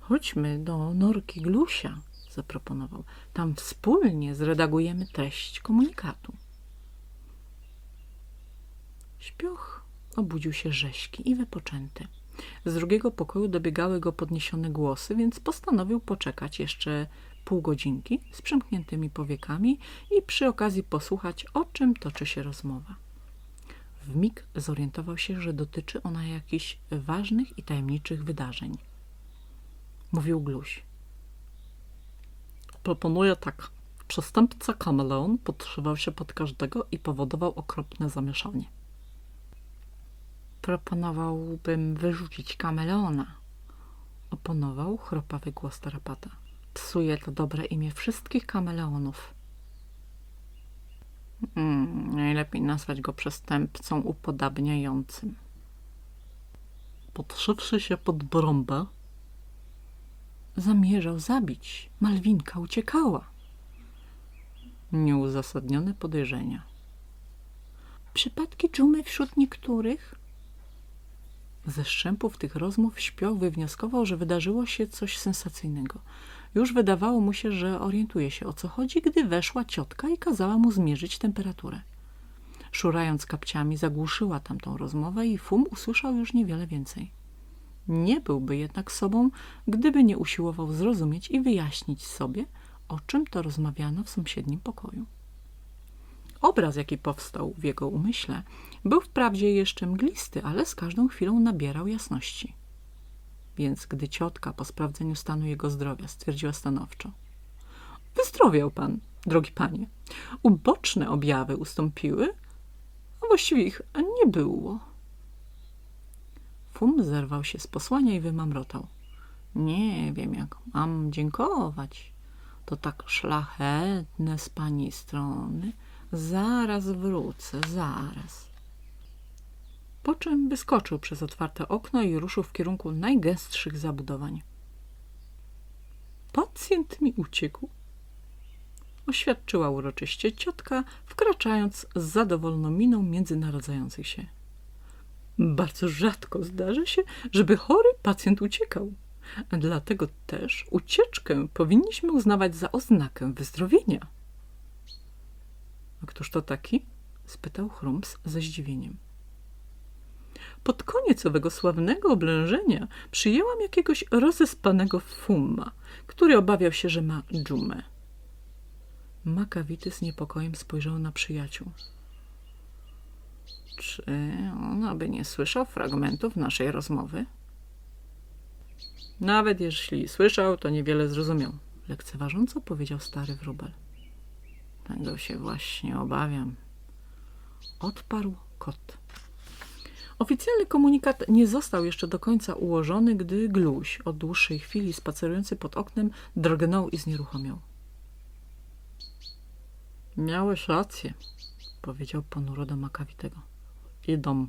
Chodźmy do Norki Glusia, zaproponował. Tam wspólnie zredagujemy treść komunikatu. Śpioch obudził się rześki i wypoczęty. Z drugiego pokoju dobiegały go podniesione głosy, więc postanowił poczekać jeszcze pół godzinki z przymkniętymi powiekami i przy okazji posłuchać, o czym toczy się rozmowa. W mig zorientował się, że dotyczy ona jakichś ważnych i tajemniczych wydarzeń. Mówił Gluś. Proponuję tak. Przestępca kameleon podszywał się pod każdego i powodował okropne zamieszanie. Proponowałbym wyrzucić kameleona. Oponował chropawy głos tarapata. Psuje to dobre imię wszystkich kameleonów. Mm, najlepiej nazwać go przestępcą upodabniającym. Podszywszy się pod brąbę, zamierzał zabić. Malwinka uciekała. Nieuzasadnione podejrzenia. Przypadki dżumy wśród niektórych? Ze szczępów tych rozmów śpioch wywnioskował, że wydarzyło się coś sensacyjnego. Już wydawało mu się, że orientuje się o co chodzi, gdy weszła ciotka i kazała mu zmierzyć temperaturę. Szurając kapciami, zagłuszyła tamtą rozmowę i Fum usłyszał już niewiele więcej. Nie byłby jednak sobą, gdyby nie usiłował zrozumieć i wyjaśnić sobie, o czym to rozmawiano w sąsiednim pokoju. Obraz, jaki powstał w jego umyśle, był wprawdzie jeszcze mglisty, ale z każdą chwilą nabierał jasności. Więc gdy ciotka po sprawdzeniu stanu jego zdrowia stwierdziła stanowczo Wyzdrowiał pan, drogi panie. Uboczne objawy ustąpiły, a właściwie ich nie było. Fum zerwał się z posłania i wymamrotał. Nie wiem, jak mam dziękować. To tak szlachetne z pani strony. Zaraz wrócę, zaraz. Po czym wyskoczył przez otwarte okno i ruszył w kierunku najgęstszych zabudowań. Pacjent mi uciekł, oświadczyła uroczyście ciotka, wkraczając z zadowoloną miną między narodzających się. Bardzo rzadko zdarza się, żeby chory pacjent uciekał. Dlatego też ucieczkę powinniśmy uznawać za oznakę wyzdrowienia. A któż to taki? spytał Chrums ze zdziwieniem. Pod koniec owego sławnego oblężenia przyjęłam jakiegoś rozespanego fuma, który obawiał się, że ma dżumę. Makawity z niepokojem spojrzał na przyjaciół. Czy on aby nie słyszał fragmentów naszej rozmowy? Nawet jeśli słyszał, to niewiele zrozumiał. Lekceważąco powiedział stary wróbel. Tego się właśnie obawiam. Odparł kot. Oficjalny komunikat nie został jeszcze do końca ułożony, gdy Gluś, od dłuższej chwili spacerujący pod oknem, drgnął i znieruchomiał. Miałeś rację, powiedział ponuro do Makawitego. Idą.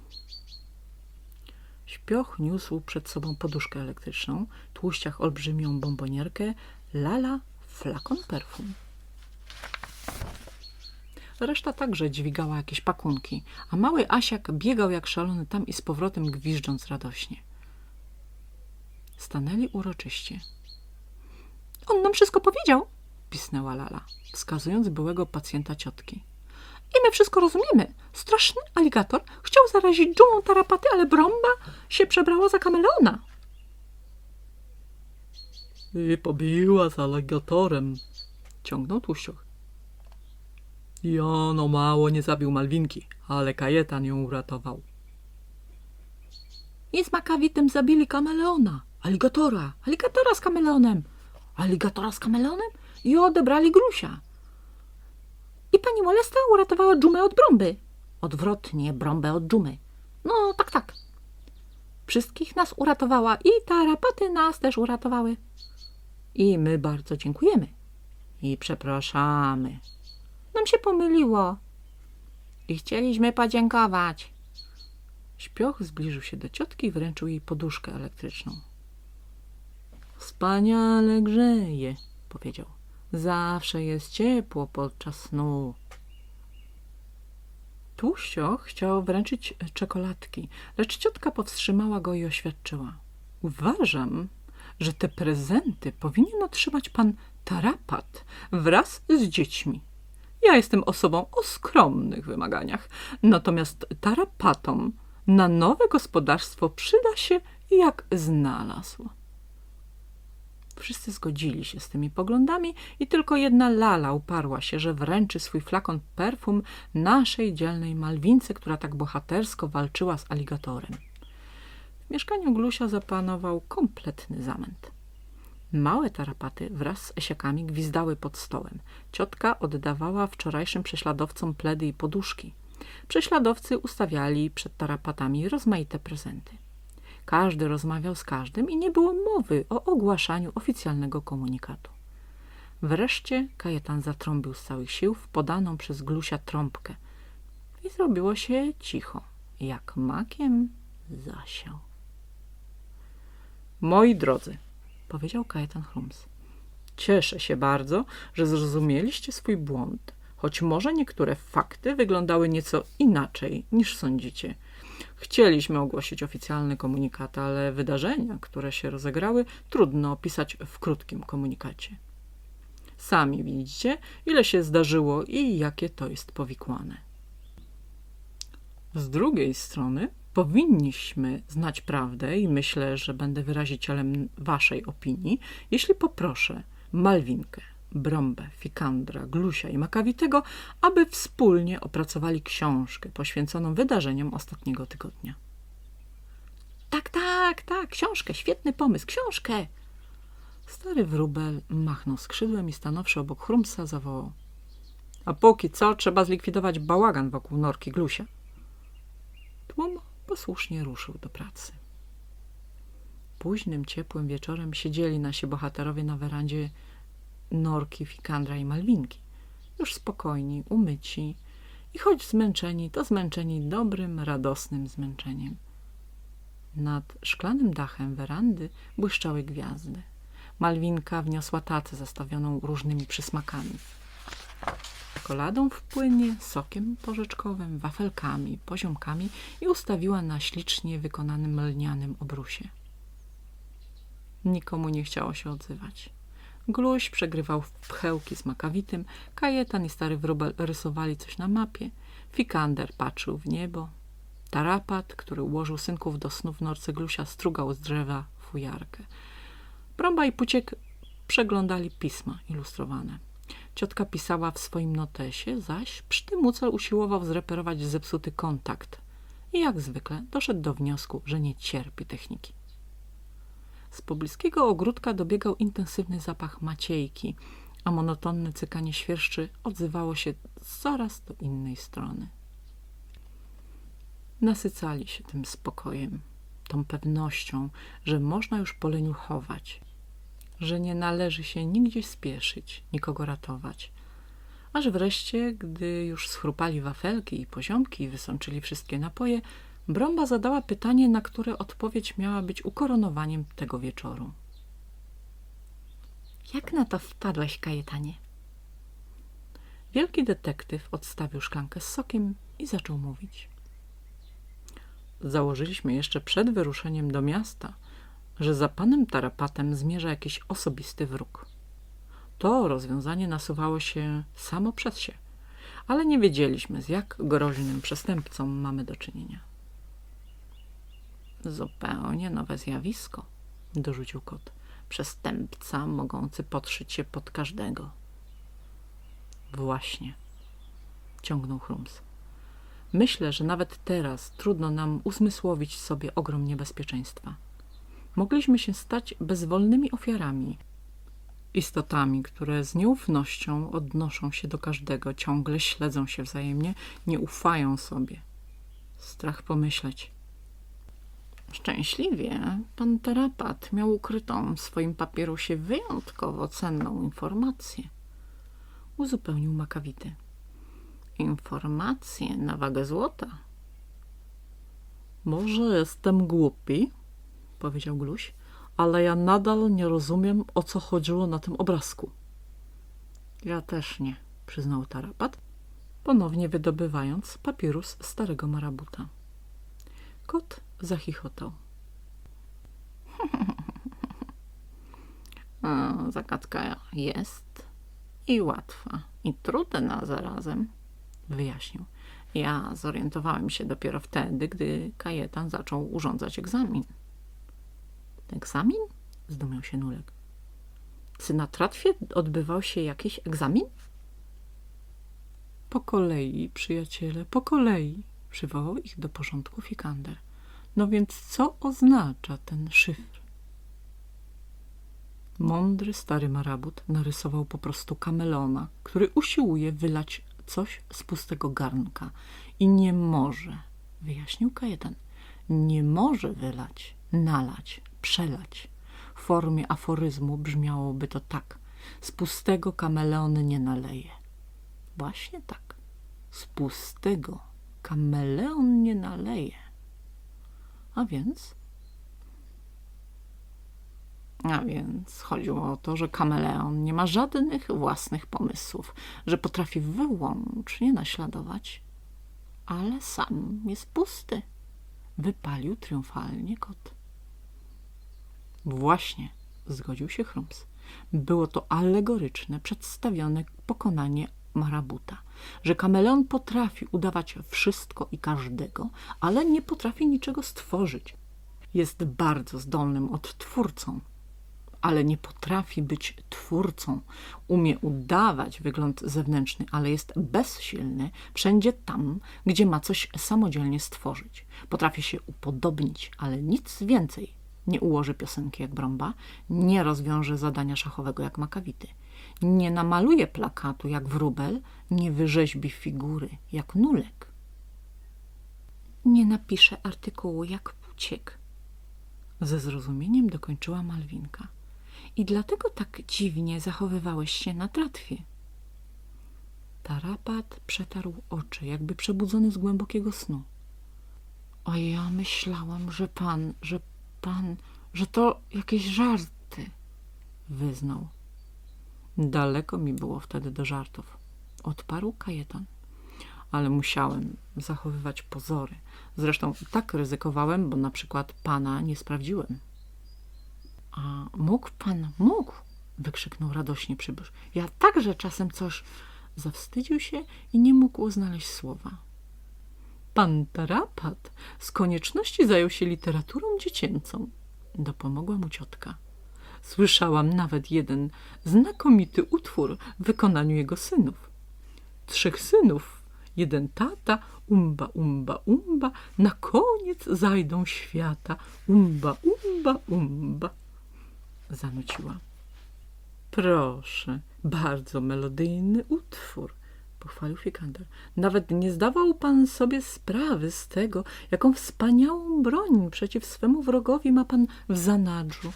Śpioch niósł przed sobą poduszkę elektryczną, tłuściach olbrzymią bombonierkę, lala flakon perfum. Reszta także dźwigała jakieś pakunki, a mały Asiak biegał jak szalony tam i z powrotem gwiżdżąc radośnie. Stanęli uroczyście. On nam wszystko powiedział, pisnęła Lala, wskazując byłego pacjenta ciotki. I my wszystko rozumiemy. Straszny aligator chciał zarazić dżumą tarapaty, ale Brąba się przebrała za kameleona. I pobiła z aligatorem, ciągnął tłuścioch. I ono mało nie zabił Malwinki, ale Kajetan ją uratował. I z Makawitym zabili kameleona, aligatora, aligatora z kameleonem, aligatora z kameleonem i odebrali Grusia. I pani Molesta uratowała dżumę od Brąby. Odwrotnie, Brąbę od dżumy. No, tak, tak. Wszystkich nas uratowała i tarapaty nas też uratowały. I my bardzo dziękujemy. I przepraszamy. Nam się pomyliło. I chcieliśmy podziękować. Śpioch zbliżył się do ciotki i wręczył jej poduszkę elektryczną. Wspaniale grzeje, powiedział. Zawsze jest ciepło podczas snu. Tłuścioch chciał wręczyć czekoladki, lecz ciotka powstrzymała go i oświadczyła. Uważam, że te prezenty powinien otrzymać pan tarapat wraz z dziećmi. Ja jestem osobą o skromnych wymaganiach, natomiast tarapatom na nowe gospodarstwo przyda się jak znalazł. Wszyscy zgodzili się z tymi poglądami i tylko jedna Lala uparła się, że wręczy swój flakon perfum naszej dzielnej Malwince, która tak bohatersko walczyła z aligatorem. W mieszkaniu Glusia zapanował kompletny zamęt. Małe tarapaty wraz z esiakami gwizdały pod stołem. Ciotka oddawała wczorajszym prześladowcom pledy i poduszki. Prześladowcy ustawiali przed tarapatami rozmaite prezenty. Każdy rozmawiał z każdym i nie było mowy o ogłaszaniu oficjalnego komunikatu. Wreszcie Kajetan zatrąbił z całych sił w podaną przez Glusia trąbkę i zrobiło się cicho, jak makiem zasiał. Moi drodzy, powiedział Kajetan Chrums, cieszę się bardzo, że zrozumieliście swój błąd, choć może niektóre fakty wyglądały nieco inaczej niż sądzicie. Chcieliśmy ogłosić oficjalny komunikat, ale wydarzenia, które się rozegrały, trudno opisać w krótkim komunikacie. Sami widzicie, ile się zdarzyło i jakie to jest powikłane. Z drugiej strony powinniśmy znać prawdę i myślę, że będę wyrazicielem waszej opinii, jeśli poproszę Malwinkę, Brąbę, Fikandra, Glusia i Makawitego, aby wspólnie opracowali książkę poświęconą wydarzeniom ostatniego tygodnia. Tak, tak, tak, książkę, świetny pomysł, książkę! Stary wróbel machnął skrzydłem i stanowszy obok Chrumsa zawołał. A póki co trzeba zlikwidować bałagan wokół norki Glusia. Tłum posłusznie ruszył do pracy. Późnym, ciepłym wieczorem siedzieli nasi bohaterowie na werandzie Norki, Fikandra i Malwinki. Już spokojni, umyci i choć zmęczeni, to zmęczeni dobrym, radosnym zmęczeniem. Nad szklanym dachem werandy błyszczały gwiazdy. Malwinka wniosła tacę zastawioną różnymi przysmakami. Czekoladą w płynie, sokiem porzeczkowym, wafelkami, poziomkami i ustawiła na ślicznie wykonanym lnianym obrusie. Nikomu nie chciało się odzywać. Gluś przegrywał w pchełki z makawitym, Kajetan i stary wróbel rysowali coś na mapie, Fikander patrzył w niebo, Tarapat, który ułożył synków do snu w norce Glusia, strugał z drzewa fujarkę. Brąba i Puciek przeglądali pisma ilustrowane. Ciotka pisała w swoim notesie, zaś przy tym Mucel usiłował zreperować zepsuty kontakt i jak zwykle doszedł do wniosku, że nie cierpi techniki. Z pobliskiego ogródka dobiegał intensywny zapach maciejki, a monotonne cykanie świerszczy odzywało się coraz do innej strony. Nasycali się tym spokojem, tą pewnością, że można już po chować, że nie należy się nigdzie spieszyć, nikogo ratować. Aż wreszcie, gdy już schrupali wafelki i poziomki i wysączyli wszystkie napoje, Brąba zadała pytanie, na które odpowiedź miała być ukoronowaniem tego wieczoru. Jak na to wpadłeś, Kajetanie? Wielki detektyw odstawił szklankę z sokiem i zaczął mówić. Założyliśmy jeszcze przed wyruszeniem do miasta, że za panem tarapatem zmierza jakiś osobisty wróg. To rozwiązanie nasuwało się samo przez się, ale nie wiedzieliśmy, z jak groźnym przestępcą mamy do czynienia. Zupełnie nowe zjawisko, dorzucił kot. Przestępca mogący podszyć się pod każdego. Właśnie, ciągnął Chrums. Myślę, że nawet teraz trudno nam uzmysłowić sobie ogrom niebezpieczeństwa. Mogliśmy się stać bezwolnymi ofiarami, istotami, które z nieufnością odnoszą się do każdego, ciągle śledzą się wzajemnie, nie ufają sobie. Strach pomyśleć. Szczęśliwie pan terapat miał ukrytą w swoim papierusie wyjątkowo cenną informację. Uzupełnił makawity. Informacje na wagę złota. Może jestem głupi, powiedział Gluś, ale ja nadal nie rozumiem, o co chodziło na tym obrazku. Ja też nie, przyznał tarapat, ponownie wydobywając papirus starego marabuta. Kot zachichotał. Zagadka jest i łatwa, i trudna zarazem, wyjaśnił. Ja zorientowałem się dopiero wtedy, gdy Kajetan zaczął urządzać egzamin. Egzamin? Zdumiał się Nulek. Czy na tratwie odbywał się jakiś egzamin? Po kolei, przyjaciele, po kolei, przywołał ich do porządku Fikander. No więc co oznacza ten szyfr? Mądry stary marabut narysował po prostu kamelona, który usiłuje wylać coś z pustego garnka i nie może, wyjaśnił Kajetan, nie może wylać, nalać, przelać. W formie aforyzmu brzmiałoby to tak. Z pustego kameleon nie naleje. Właśnie tak. Z pustego kameleon nie naleje. A więc? A więc chodziło o to, że kameleon nie ma żadnych własnych pomysłów, że potrafi wyłącznie naśladować, ale sam jest pusty. Wypalił triumfalnie kot. Właśnie, zgodził się Chrums. Było to alegoryczne, przedstawione pokonanie marabuta, że kameleon potrafi udawać wszystko i każdego, ale nie potrafi niczego stworzyć. Jest bardzo zdolnym odtwórcą, ale nie potrafi być twórcą. Umie udawać wygląd zewnętrzny, ale jest bezsilny wszędzie tam, gdzie ma coś samodzielnie stworzyć. Potrafi się upodobnić, ale nic więcej. Nie ułoży piosenki jak Brąba, nie rozwiąże zadania szachowego jak Makawity, nie namaluje plakatu jak Wróbel, nie wyrzeźbi figury jak Nulek. Nie napisze artykułu jak Puciek. Ze zrozumieniem dokończyła Malwinka. I dlatego tak dziwnie zachowywałeś się na tratwie. Tarapat przetarł oczy, jakby przebudzony z głębokiego snu. A ja myślałam, że pan, że pan, że to jakieś żarty, wyznał. Daleko mi było wtedy do żartów. Odparł Kajetan. Ale musiałem zachowywać pozory. Zresztą tak ryzykowałem, bo na przykład pana nie sprawdziłem. A mógł pan, mógł, wykrzyknął radośnie przybysz. Ja także czasem coś zawstydził się i nie mógł znaleźć słowa. Pan Tarapat z konieczności zajął się literaturą dziecięcą. Dopomogła mu ciotka. Słyszałam nawet jeden znakomity utwór w wykonaniu jego synów. Trzech synów, jeden tata, umba, umba, umba, na koniec zajdą świata, umba, umba, umba. Zanuciła. Proszę, bardzo melodyjny utwór, pochwalił Fikander. Nawet nie zdawał pan sobie sprawy z tego, jaką wspaniałą broń przeciw swemu wrogowi ma pan w zanadrzu.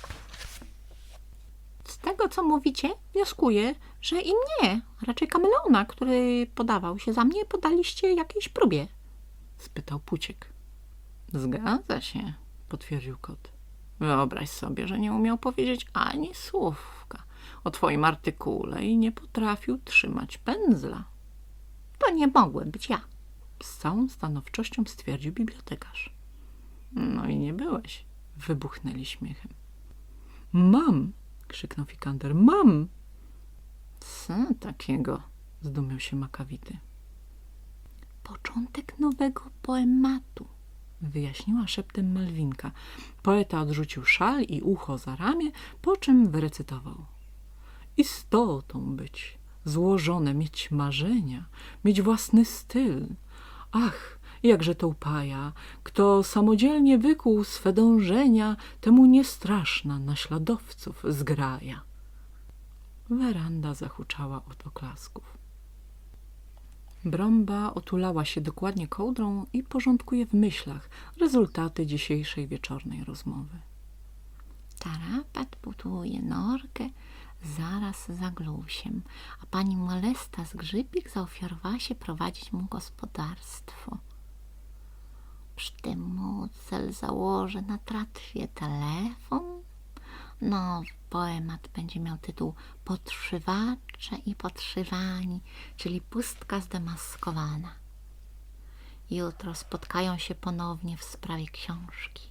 Tego, co mówicie, wnioskuję, że i mnie, raczej kameleona, który podawał się za mnie, podaliście jakiejś próbie. spytał Puciek. Zgadza się, potwierdził kot. Wyobraź sobie, że nie umiał powiedzieć ani słówka o twoim artykule i nie potrafił trzymać pędzla. To nie mogłem być ja. Z całą stanowczością stwierdził bibliotekarz. No i nie byłeś. Wybuchnęli śmiechem. Mam! Krzyknął Fikander. Mam! Co takiego? Zdumiał się Makawity. Początek nowego poematu. Wyjaśniła szeptem Malwinka. Poeta odrzucił szal i ucho za ramię, po czym wyrecytował. Istotą być, złożone, mieć marzenia, mieć własny styl. Ach, jakże to upaja, kto samodzielnie wykuł swe dążenia, temu niestraszna naśladowców zgraja. Weranda zahuczała od oklasków. Brąba otulała się dokładnie kołdrą i porządkuje w myślach rezultaty dzisiejszej wieczornej rozmowy. Tarapat buduje norkę zaraz za glusiem, a pani Molesta z Grzybik zaofiarowała się prowadzić mu gospodarstwo. Sztymucel założy na tratwie telefon. Nowy poemat będzie miał tytuł Podszywacze i podszywani, czyli pustka zdemaskowana. Jutro spotkają się ponownie w sprawie książki.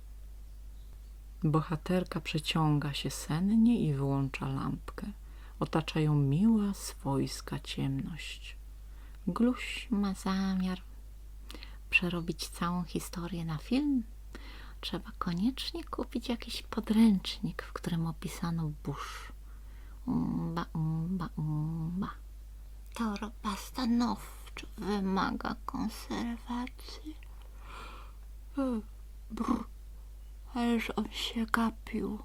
Bohaterka przeciąga się sennie i wyłącza lampkę. Otacza ją miła, swojska ciemność. Gluś ma zamiar przerobić całą historię na film. Trzeba koniecznie kupić jakiś podręcznik, w którym opisano burz. Umba, umba, umba. Torba stanowczo wymaga konserwacji. E, Brr, ależ on się gapił.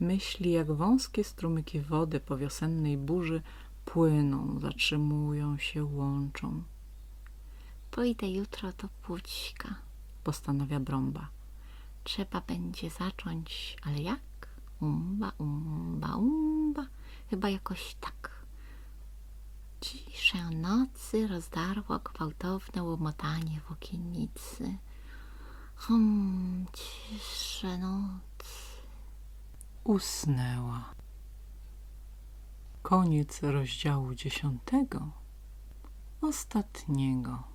Myśli jak wąskie strumyki wody po wiosennej burzy płyną, zatrzymują się, łączą. Pójdę jutro do Pućka. Postanawia Brąba. Trzeba będzie zacząć, ale jak? Umba, umba, umba. Chyba jakoś tak. Ciszę nocy rozdarło gwałtowne łomotanie w okiennicy. Hum, ciszę nocy. Usnęła. Koniec rozdziału dziesiątego, ostatniego.